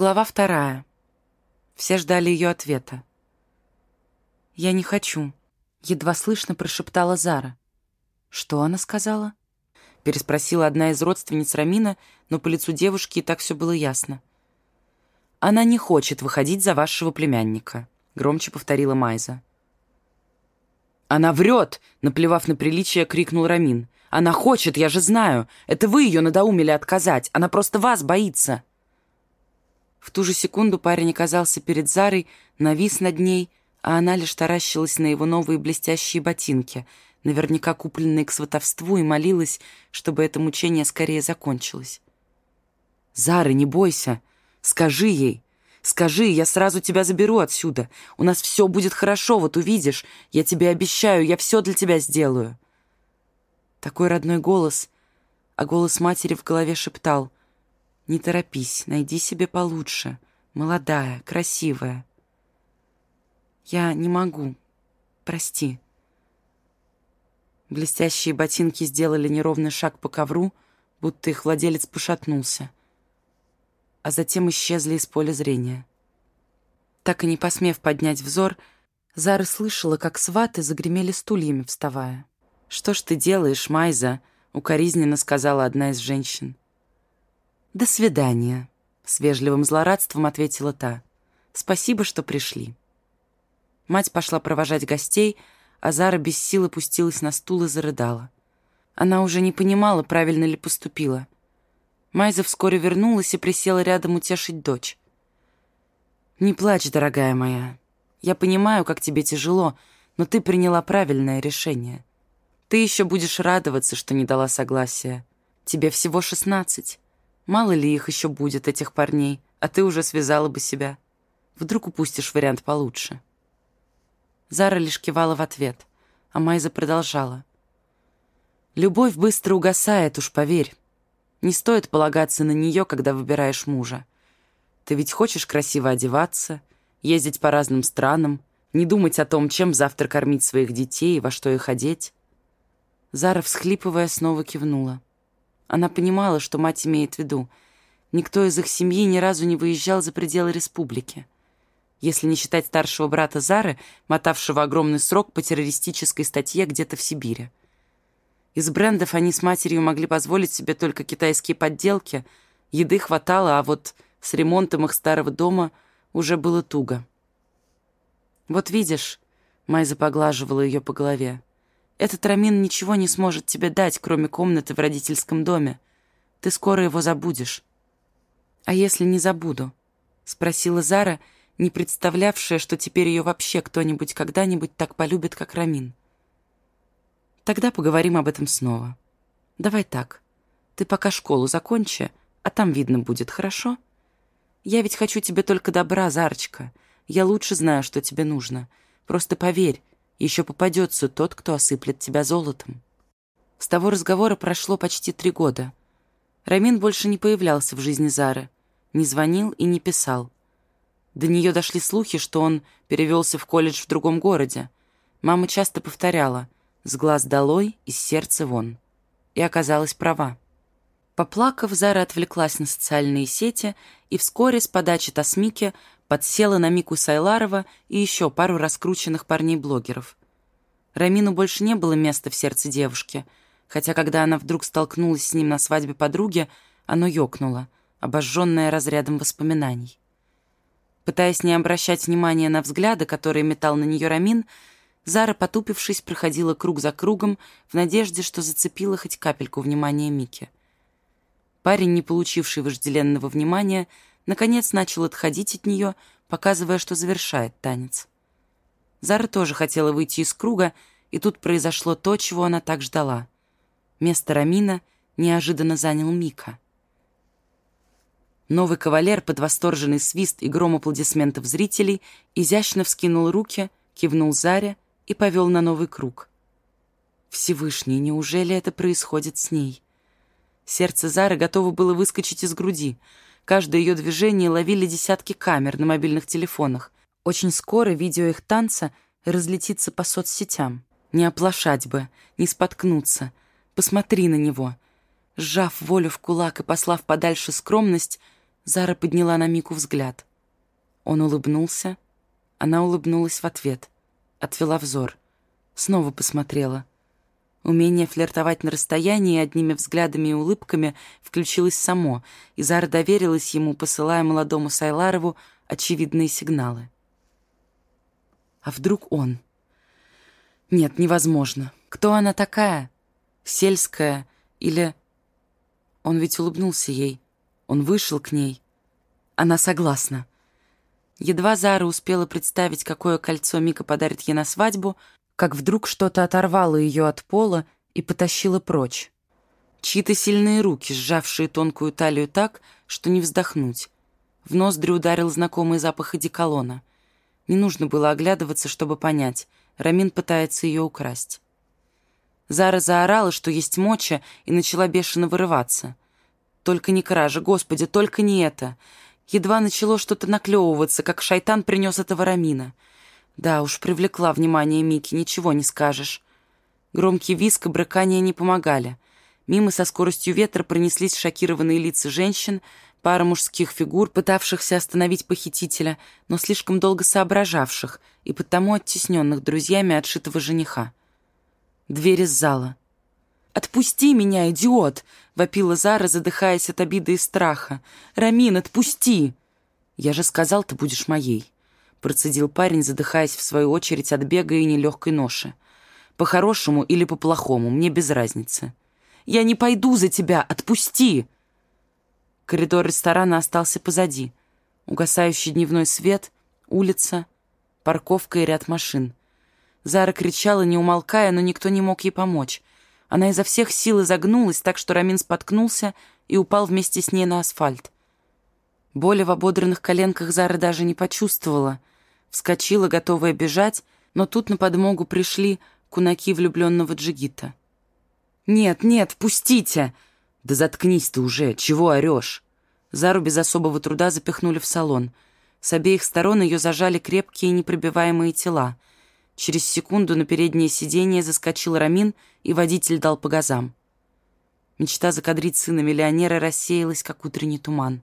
Глава вторая. Все ждали ее ответа. «Я не хочу», — едва слышно прошептала Зара. «Что она сказала?» — переспросила одна из родственниц Рамина, но по лицу девушки и так все было ясно. «Она не хочет выходить за вашего племянника», — громче повторила Майза. «Она врет!» — наплевав на приличие, крикнул Рамин. «Она хочет, я же знаю! Это вы ее надоумили отказать! Она просто вас боится!» В ту же секунду парень оказался перед Зарой, навис над ней, а она лишь таращилась на его новые блестящие ботинки, наверняка купленные к сватовству, и молилась, чтобы это мучение скорее закончилось. «Зара, не бойся! Скажи ей! Скажи, я сразу тебя заберу отсюда! У нас все будет хорошо, вот увидишь! Я тебе обещаю, я все для тебя сделаю!» Такой родной голос, а голос матери в голове шептал — не торопись, найди себе получше. Молодая, красивая. Я не могу. Прости. Блестящие ботинки сделали неровный шаг по ковру, будто их владелец пошатнулся. А затем исчезли из поля зрения. Так и не посмев поднять взор, Зара слышала, как сваты загремели стульями, вставая. «Что ж ты делаешь, Майза?» — укоризненно сказала одна из женщин. «До свидания», — с вежливым злорадством ответила та. «Спасибо, что пришли». Мать пошла провожать гостей, а Зара без силы пустилась на стул и зарыдала. Она уже не понимала, правильно ли поступила. Майза вскоре вернулась и присела рядом утешить дочь. «Не плачь, дорогая моя. Я понимаю, как тебе тяжело, но ты приняла правильное решение. Ты еще будешь радоваться, что не дала согласия. Тебе всего шестнадцать. Мало ли их еще будет, этих парней, а ты уже связала бы себя. Вдруг упустишь вариант получше. Зара лишь кивала в ответ, а Майза продолжала. «Любовь быстро угасает, уж поверь. Не стоит полагаться на нее, когда выбираешь мужа. Ты ведь хочешь красиво одеваться, ездить по разным странам, не думать о том, чем завтра кормить своих детей и во что их одеть». Зара, всхлипывая, снова кивнула. Она понимала, что мать имеет в виду. Никто из их семьи ни разу не выезжал за пределы республики. Если не считать старшего брата Зары, мотавшего огромный срок по террористической статье где-то в Сибири. Из брендов они с матерью могли позволить себе только китайские подделки. Еды хватало, а вот с ремонтом их старого дома уже было туго. «Вот видишь», — Майза поглаживала ее по голове, этот Рамин ничего не сможет тебе дать, кроме комнаты в родительском доме. Ты скоро его забудешь». «А если не забуду?» — спросила Зара, не представлявшая, что теперь ее вообще кто-нибудь когда-нибудь так полюбит, как Рамин. «Тогда поговорим об этом снова. Давай так. Ты пока школу закончи, а там видно будет, хорошо? Я ведь хочу тебе только добра, Зарочка. Я лучше знаю, что тебе нужно. Просто поверь, еще попадется тот, кто осыплет тебя золотом. С того разговора прошло почти три года. Рамин больше не появлялся в жизни Зары, не звонил и не писал. До нее дошли слухи, что он перевелся в колледж в другом городе. Мама часто повторяла «с глаз долой, из сердца вон». И оказалась права. Поплакав, Зара отвлеклась на социальные сети и вскоре с подачи Тасмики подсела на Мику Сайларова и еще пару раскрученных парней-блогеров. Рамину больше не было места в сердце девушки, хотя когда она вдруг столкнулась с ним на свадьбе подруги, оно ёкнуло, обожженное разрядом воспоминаний. Пытаясь не обращать внимания на взгляды, которые метал на нее Рамин, Зара, потупившись, проходила круг за кругом в надежде, что зацепила хоть капельку внимания Мики. Парень, не получивший вожделенного внимания, — наконец начал отходить от нее, показывая, что завершает танец. Зара тоже хотела выйти из круга, и тут произошло то, чего она так ждала. Место Рамина неожиданно занял Мика. Новый кавалер под восторженный свист и гром аплодисментов зрителей изящно вскинул руки, кивнул Заре и повел на новый круг. Всевышний, неужели это происходит с ней? Сердце Зары готово было выскочить из груди — Каждое ее движение ловили десятки камер на мобильных телефонах. Очень скоро видео их танца разлетится по соцсетям. Не оплошать бы, не споткнуться. Посмотри на него. Сжав волю в кулак и послав подальше скромность, Зара подняла на Мику взгляд. Он улыбнулся, она улыбнулась в ответ, отвела взор, снова посмотрела. Умение флиртовать на расстоянии одними взглядами и улыбками включилось само, и Зара доверилась ему, посылая молодому Сайларову очевидные сигналы. А вдруг он? Нет, невозможно. Кто она такая? Сельская или... Он ведь улыбнулся ей. Он вышел к ней. Она согласна. Едва Зара успела представить, какое кольцо Мика подарит ей на свадьбу, как вдруг что-то оторвало ее от пола и потащило прочь. Чьи-то сильные руки, сжавшие тонкую талию так, что не вздохнуть. В ноздри ударил знакомый запах одеколона. Не нужно было оглядываться, чтобы понять. Рамин пытается ее украсть. Зара заорала, что есть моча, и начала бешено вырываться. Только не кража, господи, только не это. Едва начало что-то наклевываться, как шайтан принес этого Рамина — да уж, привлекла внимание Мики, ничего не скажешь. Громкий виск и брыкания не помогали. Мимо со скоростью ветра пронеслись шокированные лица женщин, пара мужских фигур, пытавшихся остановить похитителя, но слишком долго соображавших и потому оттесненных друзьями отшитого жениха. Дверь из зала. «Отпусти меня, идиот!» — вопила Зара, задыхаясь от обиды и страха. «Рамин, отпусти!» «Я же сказал, ты будешь моей». Процедил парень, задыхаясь в свою очередь от бега и нелегкой ноши. «По-хорошему или по-плохому, мне без разницы». «Я не пойду за тебя! Отпусти!» Коридор ресторана остался позади. Угасающий дневной свет, улица, парковка и ряд машин. Зара кричала, не умолкая, но никто не мог ей помочь. Она изо всех сил изогнулась, так что Рамин споткнулся и упал вместе с ней на асфальт. Боли в ободранных коленках Зара даже не почувствовала. Вскочила, готовая бежать, но тут на подмогу пришли кунаки влюбленного джигита. «Нет, нет, пустите!» «Да заткнись ты уже, чего орешь?» Зару без особого труда запихнули в салон. С обеих сторон ее зажали крепкие непробиваемые тела. Через секунду на переднее сиденье заскочил Рамин, и водитель дал по газам. Мечта закадрить сына миллионера рассеялась, как утренний туман.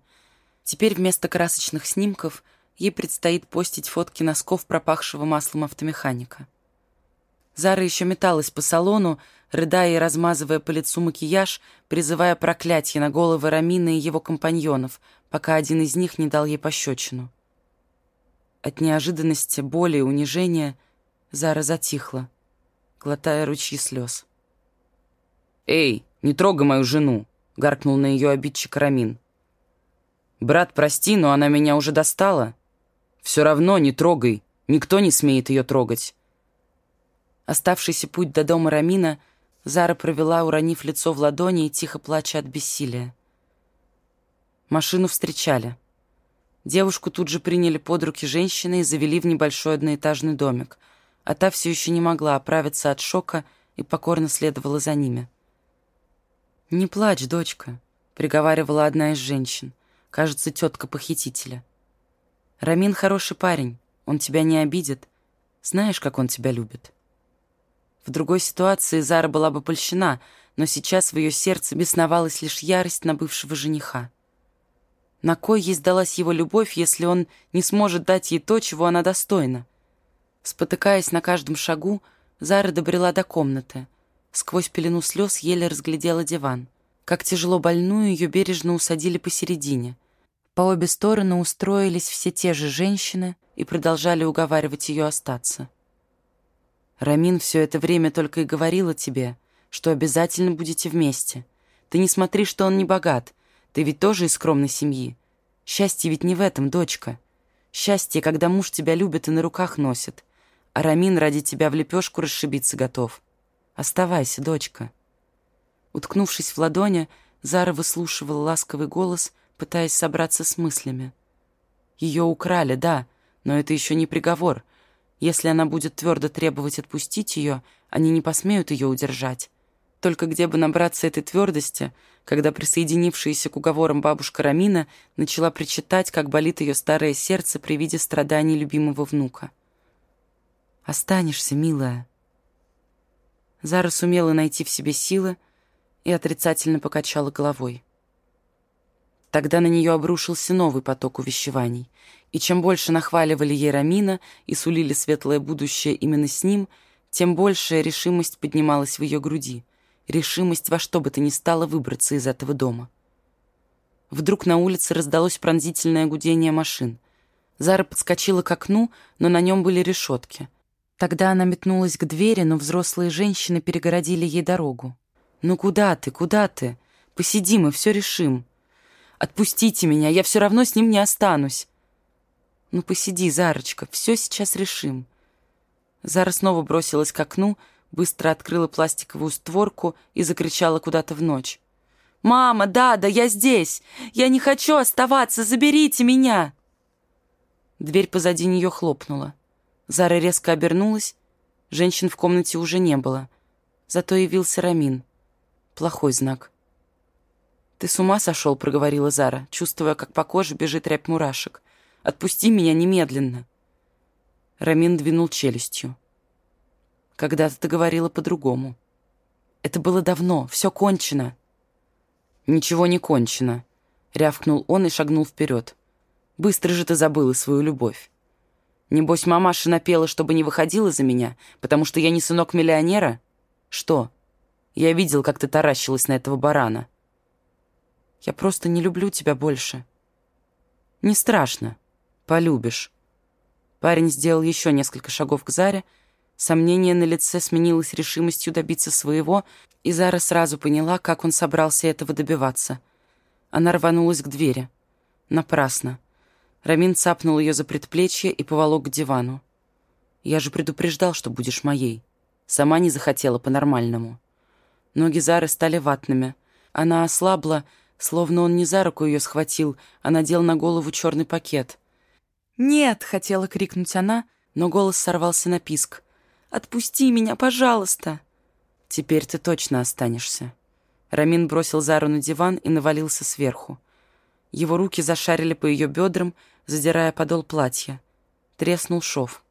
Теперь вместо красочных снимков — ей предстоит постить фотки носков пропахшего маслом автомеханика. Зара еще металась по салону, рыдая и размазывая по лицу макияж, призывая проклятие на головы Рамина и его компаньонов, пока один из них не дал ей пощечину. От неожиданности, боли и унижения Зара затихла, глотая ручьи слез. «Эй, не трогай мою жену!» — гаркнул на ее обидчик Рамин. «Брат, прости, но она меня уже достала. Все равно не трогай, никто не смеет ее трогать. Оставшийся путь до дома Рамина Зара провела, уронив лицо в ладони и тихо плача от бессилия. Машину встречали. Девушку тут же приняли под руки женщины и завели в небольшой одноэтажный домик, а та все еще не могла оправиться от шока и покорно следовала за ними. «Не плачь, дочка», — приговаривала одна из женщин, кажется, тетка похитителя. Рамин хороший парень, он тебя не обидит. Знаешь, как он тебя любит». В другой ситуации Зара была бы польщена, но сейчас в ее сердце бесновалась лишь ярость на бывшего жениха. На кой ей сдалась его любовь, если он не сможет дать ей то, чего она достойна? Спотыкаясь на каждом шагу, Зара добрела до комнаты. Сквозь пелену слез еле разглядела диван. Как тяжело больную ее бережно усадили посередине — по обе стороны устроились все те же женщины и продолжали уговаривать ее остаться. «Рамин все это время только и говорила тебе, что обязательно будете вместе. Ты не смотри, что он не богат. Ты ведь тоже из скромной семьи. Счастье ведь не в этом, дочка. Счастье, когда муж тебя любит и на руках носит, а Рамин ради тебя в лепешку расшибиться готов. Оставайся, дочка». Уткнувшись в ладони, Зара выслушивала ласковый голос — пытаясь собраться с мыслями. Ее украли, да, но это еще не приговор. Если она будет твердо требовать отпустить ее, они не посмеют ее удержать. Только где бы набраться этой твердости, когда присоединившаяся к уговорам бабушка Рамина начала причитать, как болит ее старое сердце при виде страданий любимого внука. «Останешься, милая». Зара сумела найти в себе силы и отрицательно покачала головой. Тогда на нее обрушился новый поток увещеваний. И чем больше нахваливали ей Рамина и сулили светлое будущее именно с ним, тем большая решимость поднималась в ее груди. Решимость во что бы то ни стало выбраться из этого дома. Вдруг на улице раздалось пронзительное гудение машин. Зара подскочила к окну, но на нем были решетки. Тогда она метнулась к двери, но взрослые женщины перегородили ей дорогу. «Ну куда ты, куда ты? Посидим и все решим. Отпустите меня, я все равно с ним не останусь». «Ну посиди, Зарочка, все сейчас решим». Зара снова бросилась к окну, быстро открыла пластиковую створку и закричала куда-то в ночь. «Мама, да, да, я здесь! Я не хочу оставаться, заберите меня!» Дверь позади нее хлопнула. Зара резко обернулась. Женщин в комнате уже не было. Зато явился Рамин. Плохой знак. «Ты с ума сошел?» — проговорила Зара, чувствуя, как по коже бежит рябь мурашек. «Отпусти меня немедленно!» Рамин двинул челюстью. «Когда-то ты говорила по-другому. Это было давно, все кончено». «Ничего не кончено», — рявкнул он и шагнул вперед. «Быстро же ты забыла свою любовь. Небось, мамаша напела, чтобы не выходила за меня, потому что я не сынок миллионера? Что? Я видел, как ты таращилась на этого барана. Я просто не люблю тебя больше. Не страшно. Полюбишь». Парень сделал еще несколько шагов к Заре, Сомнение на лице сменилось решимостью добиться своего, и Зара сразу поняла, как он собрался этого добиваться. Она рванулась к двери. Напрасно. Рамин цапнул ее за предплечье и поволок к дивану. «Я же предупреждал, что будешь моей. Сама не захотела по-нормальному». Ноги Зары стали ватными. Она ослабла, словно он не за руку ее схватил, а надел на голову черный пакет. «Нет!» — хотела крикнуть она, но голос сорвался на писк. Отпусти меня, пожалуйста!» «Теперь ты точно останешься». Рамин бросил Зару на диван и навалился сверху. Его руки зашарили по ее бедрам, задирая подол платья. Треснул шов.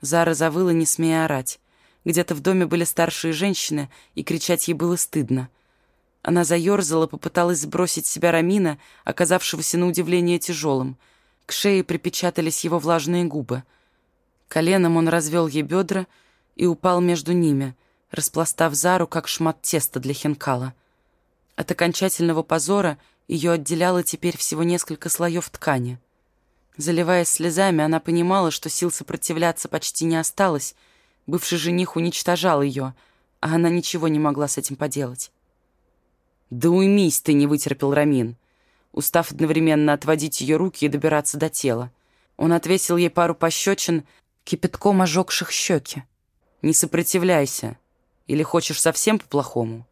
Зара завыла, не смея орать. Где-то в доме были старшие женщины, и кричать ей было стыдно. Она заерзала, попыталась сбросить себя Рамина, оказавшегося на удивление тяжелым. К шее припечатались его влажные губы — Коленом он развел ей бедра и упал между ними, распластав Зару, как шмат теста для хинкала. От окончательного позора ее отделяло теперь всего несколько слоев ткани. Заливаясь слезами, она понимала, что сил сопротивляться почти не осталось. Бывший жених уничтожал ее, а она ничего не могла с этим поделать. «Да уймись ты!» — не вытерпел Рамин, устав одновременно отводить ее руки и добираться до тела. Он отвесил ей пару пощечин, кипятком ожегших щеки. Не сопротивляйся. Или хочешь совсем по-плохому?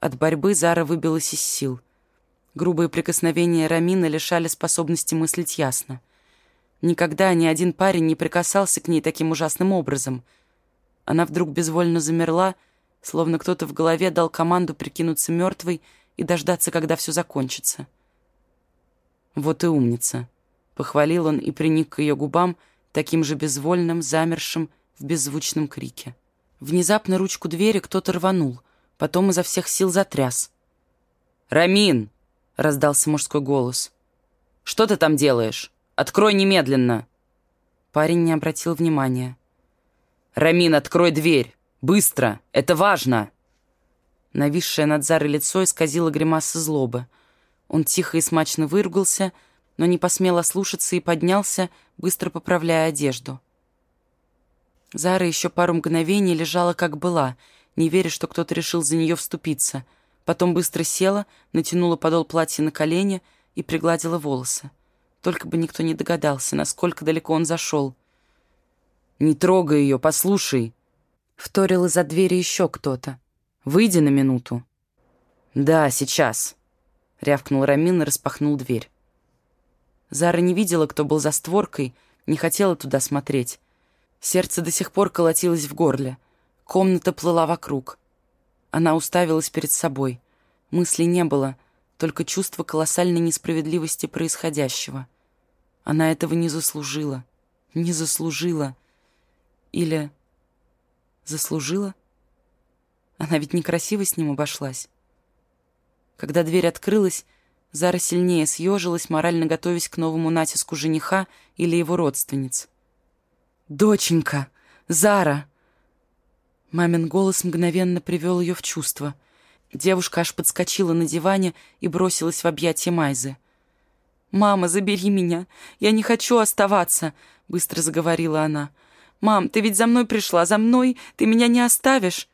От борьбы Зара выбилась из сил. Грубые прикосновения Рамина лишали способности мыслить ясно. Никогда ни один парень не прикасался к ней таким ужасным образом. Она вдруг безвольно замерла, словно кто-то в голове дал команду прикинуться мертвой и дождаться, когда все закончится. «Вот и умница», — похвалил он и приник к ее губам, — таким же безвольным, замершим в беззвучном крике. Внезапно ручку двери кто-то рванул, потом изо всех сил затряс. «Рамин!» — раздался мужской голос. «Что ты там делаешь? Открой немедленно!» Парень не обратил внимания. «Рамин, открой дверь! Быстро! Это важно!» Нависшее над Зарой лицо исказило гримаса злобы. Он тихо и смачно выругался, но не посмел ослушаться и поднялся, быстро поправляя одежду. Зара еще пару мгновений лежала, как была, не веря, что кто-то решил за нее вступиться. Потом быстро села, натянула подол платья на колени и пригладила волосы. Только бы никто не догадался, насколько далеко он зашел. «Не трогай ее, послушай!» Вторил из-за двери еще кто-то. «Выйди на минуту». «Да, сейчас», — рявкнул Рамин и распахнул дверь. Зара не видела, кто был за створкой, не хотела туда смотреть. Сердце до сих пор колотилось в горле. Комната плыла вокруг. Она уставилась перед собой. Мыслей не было, только чувство колоссальной несправедливости происходящего. Она этого не заслужила. Не заслужила. Или заслужила? Она ведь некрасиво с ним обошлась. Когда дверь открылась, Зара сильнее съежилась, морально готовясь к новому натиску жениха или его родственниц. «Доченька! Зара!» Мамин голос мгновенно привел ее в чувство. Девушка аж подскочила на диване и бросилась в объятия Майзы. «Мама, забери меня! Я не хочу оставаться!» — быстро заговорила она. «Мам, ты ведь за мной пришла, за мной! Ты меня не оставишь!»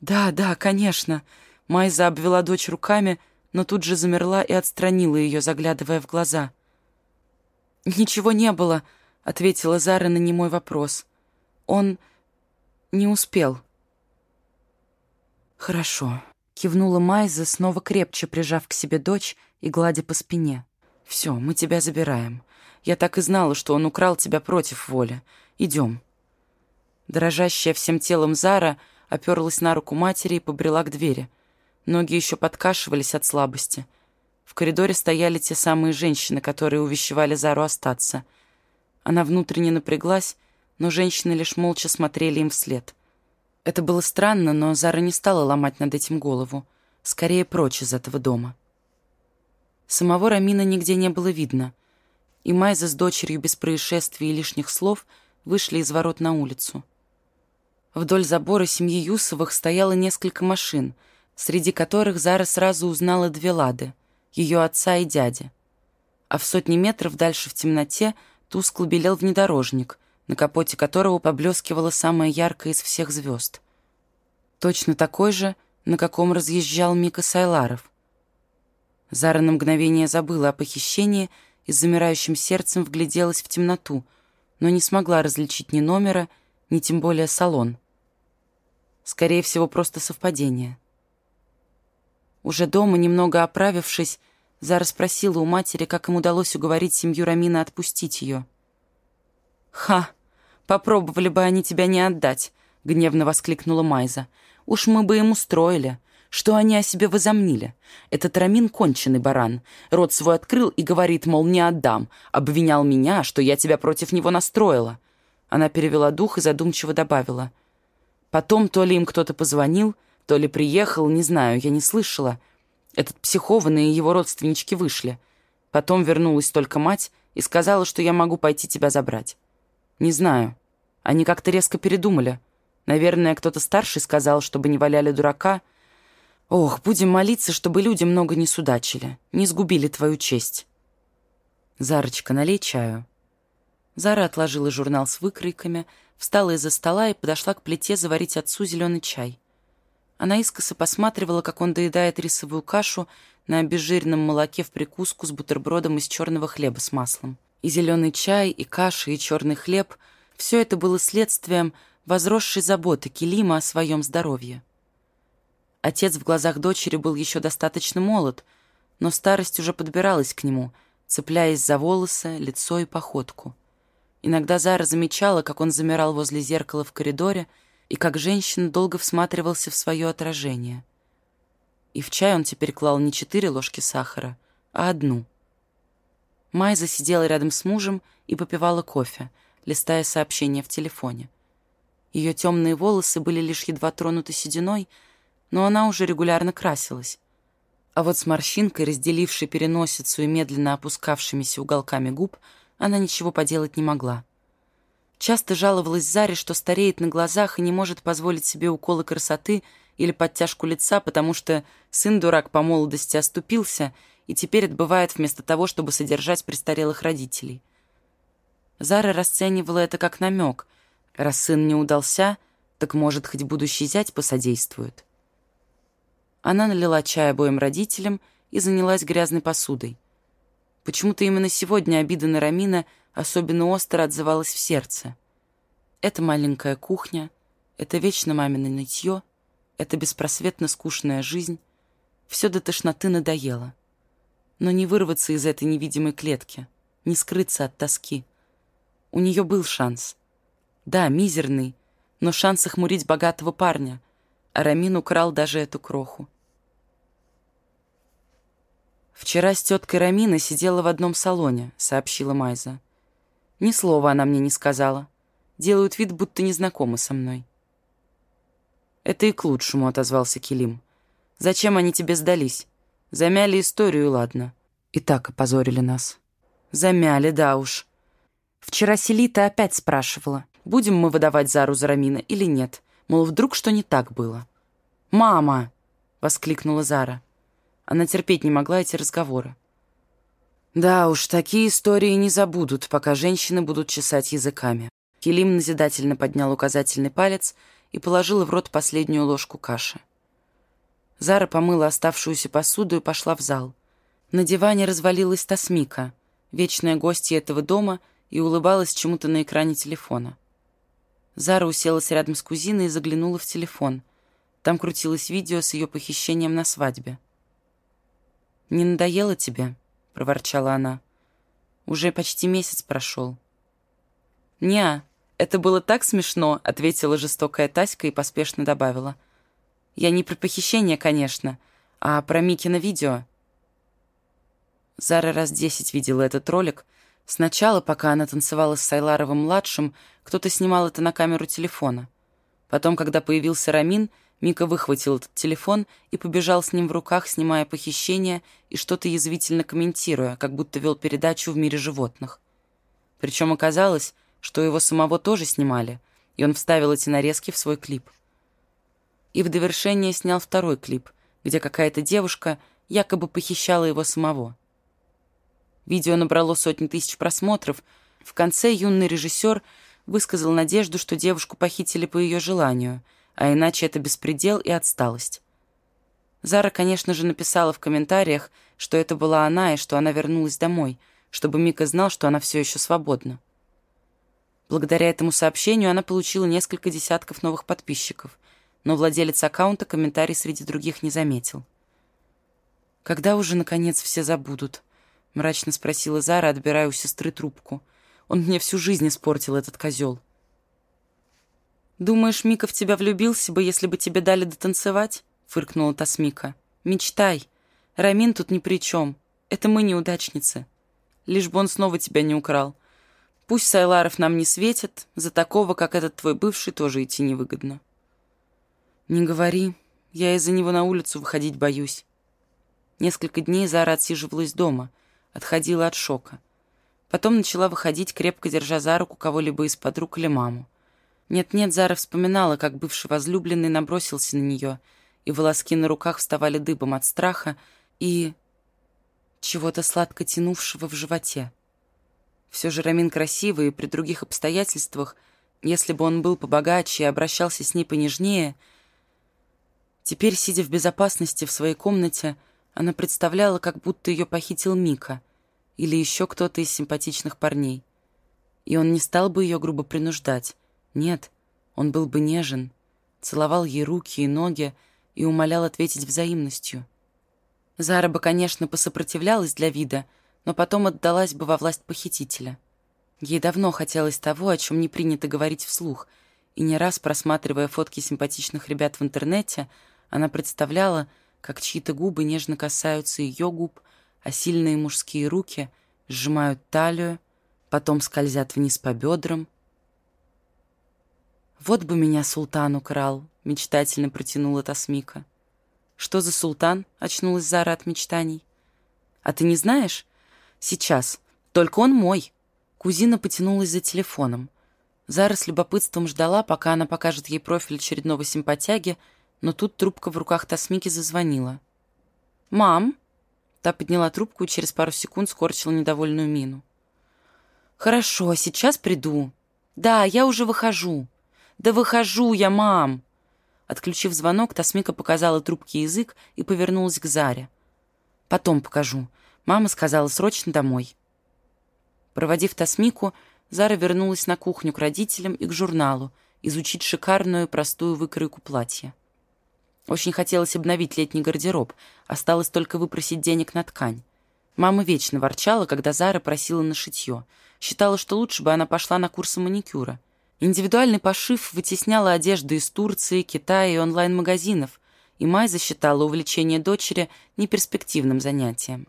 «Да, да, конечно!» Майза обвела дочь руками, но тут же замерла и отстранила ее, заглядывая в глаза. «Ничего не было», — ответила Зара на немой вопрос. «Он не успел». «Хорошо», — кивнула Майза, снова крепче прижав к себе дочь и гладя по спине. «Все, мы тебя забираем. Я так и знала, что он украл тебя против воли. Идем». Дрожащая всем телом Зара оперлась на руку матери и побрела к двери. Ноги еще подкашивались от слабости. В коридоре стояли те самые женщины, которые увещевали Зару остаться. Она внутренне напряглась, но женщины лишь молча смотрели им вслед. Это было странно, но Зара не стала ломать над этим голову. Скорее прочь из этого дома. Самого Рамина нигде не было видно, и Майза с дочерью без происшествий и лишних слов вышли из ворот на улицу. Вдоль забора семьи Юсовых стояло несколько машин, среди которых Зара сразу узнала две лады — ее отца и дяди. А в сотни метров дальше в темноте тускло белел внедорожник, на капоте которого поблескивала самая яркая из всех звезд. Точно такой же, на каком разъезжал Мика Сайларов. Зара на мгновение забыла о похищении и с замирающим сердцем вгляделась в темноту, но не смогла различить ни номера, ни тем более салон — Скорее всего, просто совпадение. Уже дома, немного оправившись, Зара спросила у матери, как им удалось уговорить семью Рамина отпустить ее. «Ха! Попробовали бы они тебя не отдать!» — гневно воскликнула Майза. «Уж мы бы им устроили. Что они о себе возомнили? Этот Рамин — конченый баран. Рот свой открыл и говорит, мол, не отдам. Обвинял меня, что я тебя против него настроила». Она перевела дух и задумчиво добавила — Потом то ли им кто-то позвонил, то ли приехал, не знаю, я не слышала. Этот психованный и его родственнички вышли. Потом вернулась только мать и сказала, что я могу пойти тебя забрать. Не знаю. Они как-то резко передумали. Наверное, кто-то старший сказал, чтобы не валяли дурака. Ох, будем молиться, чтобы люди много не судачили, не сгубили твою честь. Зарочка, налей чаю. Зара отложила журнал с выкройками, встала из-за стола и подошла к плите заварить отцу зеленый чай. Она искоса посматривала, как он доедает рисовую кашу на обезжиренном молоке в прикуску с бутербродом из черного хлеба с маслом. И зеленый чай, и каша, и черный хлеб — все это было следствием возросшей заботы Келима о своем здоровье. Отец в глазах дочери был еще достаточно молод, но старость уже подбиралась к нему, цепляясь за волосы, лицо и походку. Иногда Зара замечала, как он замирал возле зеркала в коридоре и как женщина долго всматривался в свое отражение. И в чай он теперь клал не четыре ложки сахара, а одну. Майза сидела рядом с мужем и попивала кофе, листая сообщения в телефоне. Ее темные волосы были лишь едва тронуты сединой, но она уже регулярно красилась. А вот с морщинкой, разделившей переносицу и медленно опускавшимися уголками губ, она ничего поделать не могла. Часто жаловалась Заре, что стареет на глазах и не может позволить себе уколы красоты или подтяжку лица, потому что сын-дурак по молодости оступился и теперь отбывает вместо того, чтобы содержать престарелых родителей. Зара расценивала это как намек. Раз сын не удался, так, может, хоть будущий зять посодействует. Она налила чай обоим родителям и занялась грязной посудой. Почему-то именно сегодня обида на Рамина особенно остро отзывалась в сердце. Это маленькая кухня, это вечно мамино нытье, это беспросветно скучная жизнь. Все до тошноты надоело. Но не вырваться из этой невидимой клетки, не скрыться от тоски. У нее был шанс. Да, мизерный, но шанс охмурить богатого парня, а Рамин украл даже эту кроху. «Вчера с теткой Рамина сидела в одном салоне», — сообщила Майза. «Ни слова она мне не сказала. Делают вид, будто не знакомы со мной». «Это и к лучшему», — отозвался Килим. «Зачем они тебе сдались? Замяли историю, ладно. И так опозорили нас. Замяли, да уж. Вчера Селита опять спрашивала, будем мы выдавать Зару за Рамина или нет. Мол, вдруг что не так было. «Мама!» — воскликнула Зара. Она терпеть не могла эти разговоры. Да уж, такие истории не забудут, пока женщины будут чесать языками. Келим назидательно поднял указательный палец и положила в рот последнюю ложку каши. Зара помыла оставшуюся посуду и пошла в зал. На диване развалилась Тасмика, вечная гостья этого дома, и улыбалась чему-то на экране телефона. Зара уселась рядом с кузиной и заглянула в телефон. Там крутилось видео с ее похищением на свадьбе. «Не надоело тебе?» — проворчала она. «Уже почти месяц прошел». «Не, это было так смешно», — ответила жестокая Таська и поспешно добавила. «Я не про похищение, конечно, а про Микино видео». Зара раз десять видела этот ролик. Сначала, пока она танцевала с Сайларовым-младшим, кто-то снимал это на камеру телефона. Потом, когда появился Рамин — Мика выхватил этот телефон и побежал с ним в руках, снимая похищение и что-то язвительно комментируя, как будто вел передачу в мире животных. Причем оказалось, что его самого тоже снимали, и он вставил эти нарезки в свой клип. И в довершение снял второй клип, где какая-то девушка якобы похищала его самого. Видео набрало сотни тысяч просмотров. В конце юный режиссер высказал надежду, что девушку похитили по ее желанию — а иначе это беспредел и отсталость. Зара, конечно же, написала в комментариях, что это была она и что она вернулась домой, чтобы Мика знал, что она все еще свободна. Благодаря этому сообщению она получила несколько десятков новых подписчиков, но владелец аккаунта комментарий среди других не заметил. «Когда уже, наконец, все забудут?» — мрачно спросила Зара, отбирая у сестры трубку. «Он мне всю жизнь испортил, этот козел». «Думаешь, Мика в тебя влюбился бы, если бы тебе дали дотанцевать?» — фыркнула Тасмика. «Мечтай. Рамин тут ни при чем. Это мы неудачницы. Лишь бы он снова тебя не украл. Пусть Сайларов нам не светит, за такого, как этот твой бывший, тоже идти невыгодно». «Не говори. Я из-за него на улицу выходить боюсь». Несколько дней Зара отсиживалась дома, отходила от шока. Потом начала выходить, крепко держа за руку кого-либо из подруг или маму. Нет-нет, Зара вспоминала, как бывший возлюбленный набросился на нее, и волоски на руках вставали дыбом от страха и чего-то сладко тянувшего в животе. Все же Рамин красивый, и при других обстоятельствах, если бы он был побогаче и обращался с ней понежнее, теперь, сидя в безопасности в своей комнате, она представляла, как будто ее похитил Мика или еще кто-то из симпатичных парней. И он не стал бы ее грубо принуждать, нет, он был бы нежен, целовал ей руки и ноги и умолял ответить взаимностью. Зара бы, конечно, посопротивлялась для вида, но потом отдалась бы во власть похитителя. Ей давно хотелось того, о чем не принято говорить вслух, и не раз, просматривая фотки симпатичных ребят в интернете, она представляла, как чьи-то губы нежно касаются ее губ, а сильные мужские руки сжимают талию, потом скользят вниз по бедрам, «Вот бы меня султан украл», — мечтательно протянула Тасмика. «Что за султан?» — очнулась Зара от мечтаний. «А ты не знаешь?» «Сейчас. Только он мой». Кузина потянулась за телефоном. Зара с любопытством ждала, пока она покажет ей профиль очередного симпатяги, но тут трубка в руках Тасмики зазвонила. «Мам!» Та подняла трубку и через пару секунд скорчила недовольную мину. «Хорошо, сейчас приду. Да, я уже выхожу». «Да выхожу я, мам!» Отключив звонок, Тасмика показала трубке язык и повернулась к Заре. «Потом покажу. Мама сказала срочно домой». Проводив Тасмику, Зара вернулась на кухню к родителям и к журналу, изучить шикарную простую выкройку платья. Очень хотелось обновить летний гардероб, осталось только выпросить денег на ткань. Мама вечно ворчала, когда Зара просила на шитье. Считала, что лучше бы она пошла на курсы маникюра. Индивидуальный пошив вытесняла одежду из Турции, Китая и онлайн-магазинов, и Май засчитала увлечение дочери неперспективным занятием.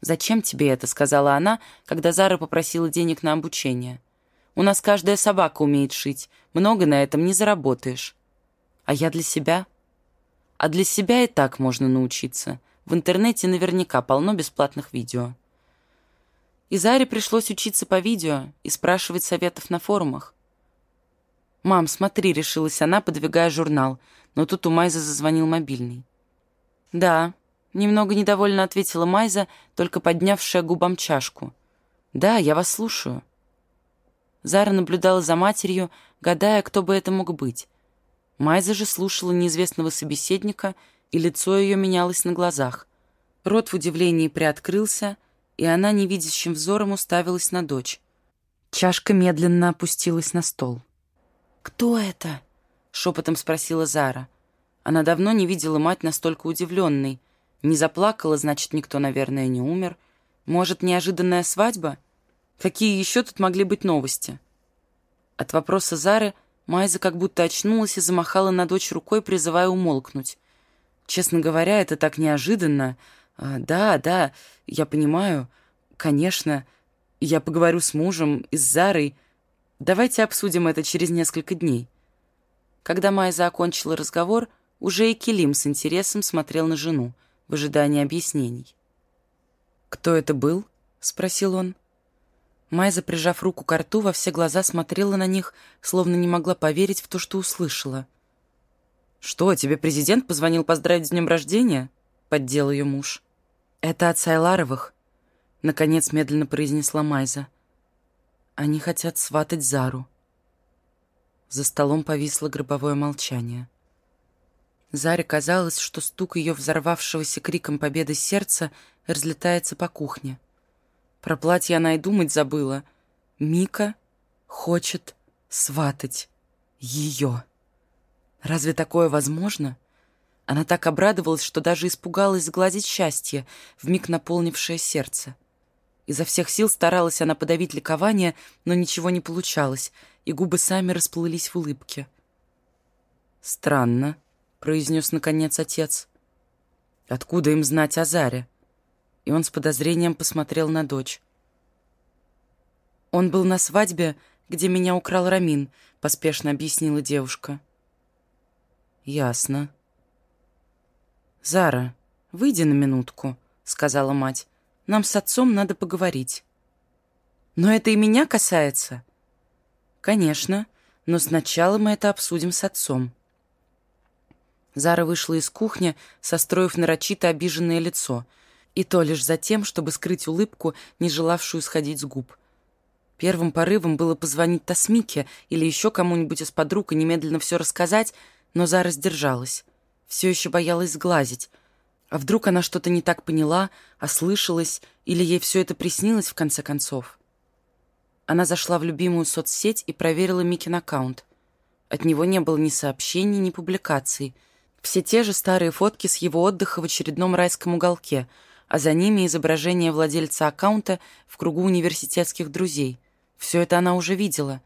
«Зачем тебе это?» — сказала она, когда Зара попросила денег на обучение. «У нас каждая собака умеет шить. Много на этом не заработаешь». «А я для себя?» «А для себя и так можно научиться. В интернете наверняка полно бесплатных видео. И Заре пришлось учиться по видео и спрашивать советов на форумах. «Мам, смотри», — решилась она, подвигая журнал, но тут у Майза зазвонил мобильный. «Да», — немного недовольно ответила Майза, только поднявшая губам чашку. «Да, я вас слушаю». Зара наблюдала за матерью, гадая, кто бы это мог быть. Майза же слушала неизвестного собеседника, и лицо ее менялось на глазах. Рот в удивлении приоткрылся, и она невидящим взором уставилась на дочь. Чашка медленно опустилась на стол. «Кто это?» — шепотом спросила Зара. Она давно не видела мать настолько удивленной. Не заплакала, значит, никто, наверное, не умер. Может, неожиданная свадьба? Какие еще тут могли быть новости? От вопроса Зары Майза как будто очнулась и замахала на дочь рукой, призывая умолкнуть. Честно говоря, это так неожиданно. А, да, да, я понимаю. Конечно, я поговорю с мужем и с Зарой. Давайте обсудим это через несколько дней. Когда Майза окончила разговор, уже и Келим с интересом смотрел на жену в ожидании объяснений. «Кто это был?» — спросил он. Майза, прижав руку к рту, во все глаза смотрела на них, словно не могла поверить в то, что услышала. «Что, тебе президент позвонил поздравить с днем рождения?» — поддел ее муж. «Это от Сайларовых», — наконец медленно произнесла Майза. «Они хотят сватать Зару». За столом повисло гробовое молчание. Заре казалось, что стук ее взорвавшегося криком победы сердца разлетается по кухне. Про платье она и думать забыла. Мика хочет сватать ее. Разве такое возможно? Она так обрадовалась, что даже испугалась сгладить счастье, вмиг наполнившее сердце. Изо всех сил старалась она подавить ликование, но ничего не получалось, и губы сами расплылись в улыбке. «Странно», — произнес наконец отец. «Откуда им знать о Заре?» И он с подозрением посмотрел на дочь. «Он был на свадьбе, где меня украл Рамин», — поспешно объяснила девушка. «Ясно». «Зара, выйди на минутку», — сказала мать. «Нам с отцом надо поговорить». «Но это и меня касается?» «Конечно, но сначала мы это обсудим с отцом». Зара вышла из кухни, состроив нарочито обиженное лицо, и то лишь за тем, чтобы скрыть улыбку, не желавшую сходить с губ. Первым порывом было позвонить Тасмике или еще кому-нибудь из подруг и немедленно все рассказать, но Зара сдержалась. Все еще боялась сглазить. А вдруг она что-то не так поняла, ослышалась, или ей все это приснилось в конце концов? Она зашла в любимую соцсеть и проверила Микин аккаунт. От него не было ни сообщений, ни публикаций. Все те же старые фотки с его отдыха в очередном райском уголке, а за ними изображение владельца аккаунта в кругу университетских друзей. Все это она уже видела.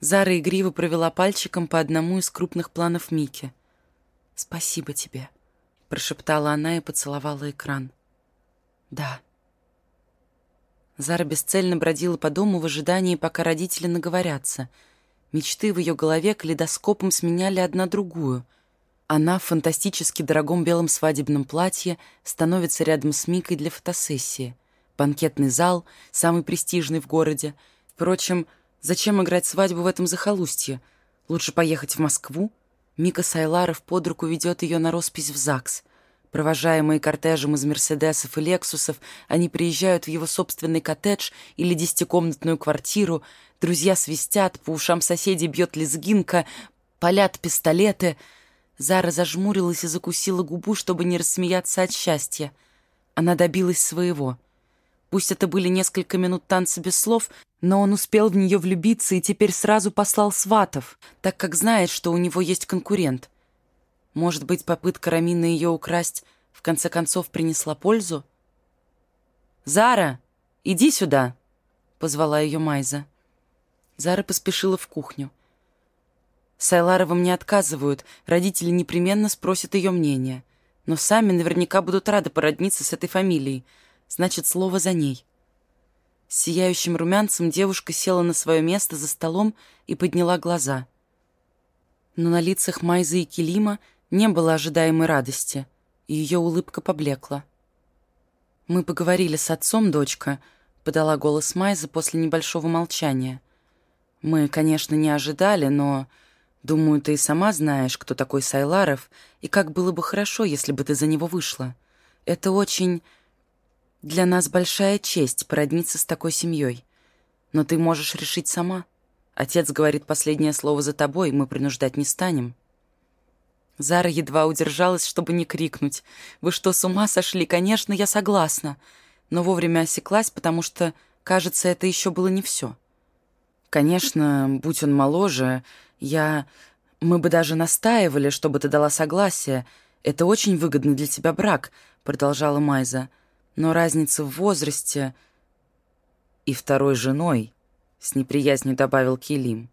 Зара игриво провела пальчиком по одному из крупных планов Мики. «Спасибо тебе», — прошептала она и поцеловала экран. «Да». Зара бесцельно бродила по дому в ожидании, пока родители наговорятся. Мечты в ее голове калейдоскопом сменяли одна другую. Она в фантастически дорогом белом свадебном платье становится рядом с Микой для фотосессии. Банкетный зал, самый престижный в городе. Впрочем, зачем играть свадьбу в этом захолустье? Лучше поехать в Москву. Мика Сайларов под руку ведет ее на роспись в ЗАГС. Провожаемые кортежем из «Мерседесов» и «Лексусов», они приезжают в его собственный коттедж или десятикомнатную квартиру, друзья свистят, по ушам соседей бьет лезгинка, палят пистолеты. Зара зажмурилась и закусила губу, чтобы не рассмеяться от счастья. Она добилась своего. Пусть это были несколько минут танца без слов, но он успел в нее влюбиться и теперь сразу послал сватов, так как знает, что у него есть конкурент — может быть, попытка Рамины ее украсть в конце концов принесла пользу? «Зара, иди сюда!» — позвала ее Майза. Зара поспешила в кухню. Сайларовым не отказывают, родители непременно спросят ее мнение. Но сами наверняка будут рады породниться с этой фамилией. Значит, слово за ней. С сияющим румянцем девушка села на свое место за столом и подняла глаза. Но на лицах Майзы и Келима не было ожидаемой радости, и ее улыбка поблекла. «Мы поговорили с отцом, дочка», — подала голос Майза после небольшого молчания. «Мы, конечно, не ожидали, но, думаю, ты и сама знаешь, кто такой Сайларов, и как было бы хорошо, если бы ты за него вышла. Это очень... Для нас большая честь породниться с такой семьей. Но ты можешь решить сама. Отец говорит последнее слово за тобой, мы принуждать не станем». Зара едва удержалась, чтобы не крикнуть. «Вы что, с ума сошли? Конечно, я согласна!» Но вовремя осеклась, потому что, кажется, это еще было не все. «Конечно, будь он моложе, я... Мы бы даже настаивали, чтобы ты дала согласие. Это очень выгодный для тебя брак», — продолжала Майза. «Но разница в возрасте...» «И второй женой», — с неприязнью добавил Килим.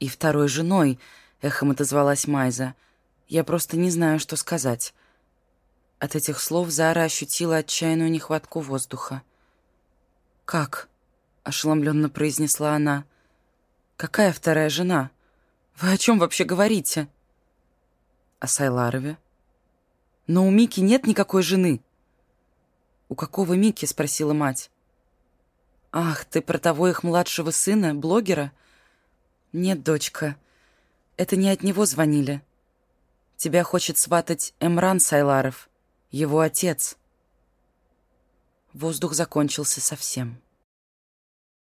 «И второй женой», — эхом отозвалась Майза. Я просто не знаю, что сказать». От этих слов Зара ощутила отчаянную нехватку воздуха. «Как?» — ошеломленно произнесла она. «Какая вторая жена? Вы о чем вообще говорите?» «О Сайларове». «Но у Мики нет никакой жены». «У какого Мики?» — спросила мать. «Ах, ты про того их младшего сына, блогера?» «Нет, дочка, это не от него звонили». Тебя хочет сватать Эмран Сайларов, его отец. Воздух закончился совсем.